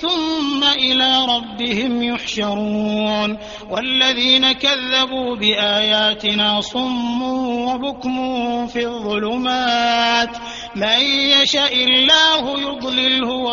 ثم إلى ربهم يحشرون والذين كذبوا بآياتنا صم وبكم في الظلمات من يشاء الله يضلله